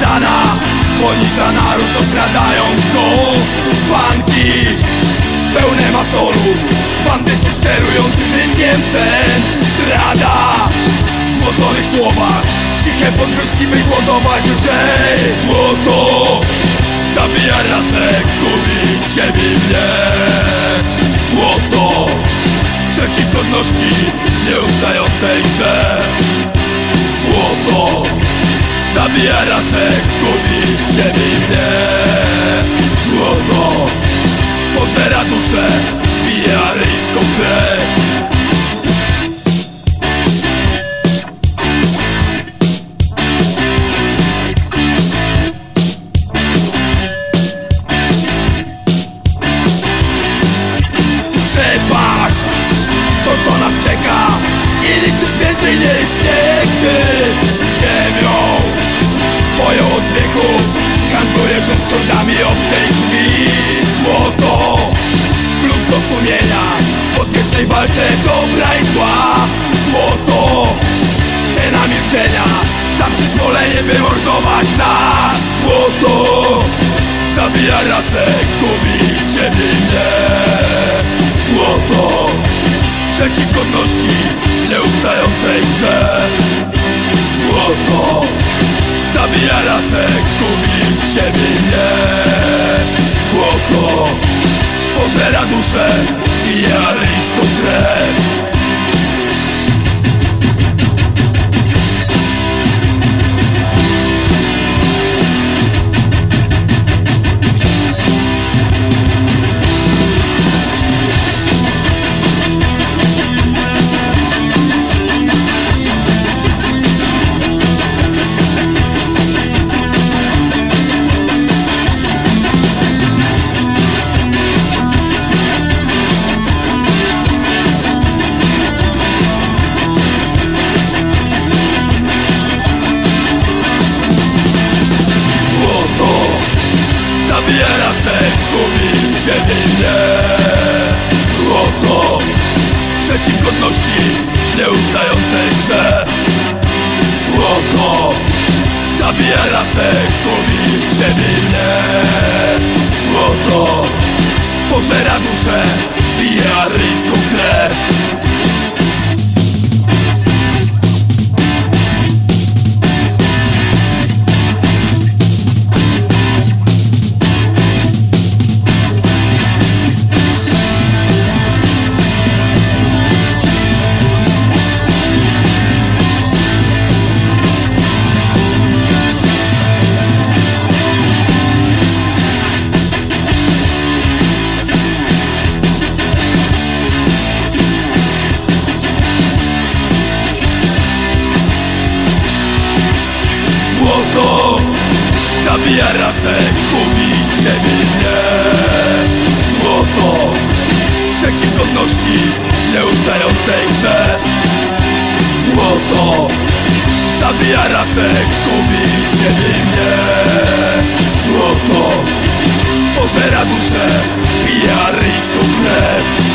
okradana Ponisza naród okradając go Banki pełne masonów Bandytów sterujących rynkiem cen Zdrada w złoconych słowach Ciche podwyżki wygłodować lżej. Złoto zabija rasę, gubi ciebie mnie. Złoto przeciw godności nieustającej grze zabija rasę, gubi W odwiecznej walce dobra i zła. Złoto Cena milczenia. Za przyzwolenie by mordować nas. Złoto Zabija rasę, gubi ciebie mnie Złoto Przeciw godności nieustającej grze. Złoto Zabija rasę, gubi ciebie mnie Złoto Pożera duszę i aryjską krew przeciw godności nieustającej grze. Złoto zabija rasę, gubi ciebie i mnie. Złoto pożera duszę, pije aryjską krew zabija rasę, gubi ciebie i mnie Złoto przeciw godności nieustającej grze. Złoto zabija rasę, gubi ciebie i mnie Złoto pożera duszę, pije aryjską krew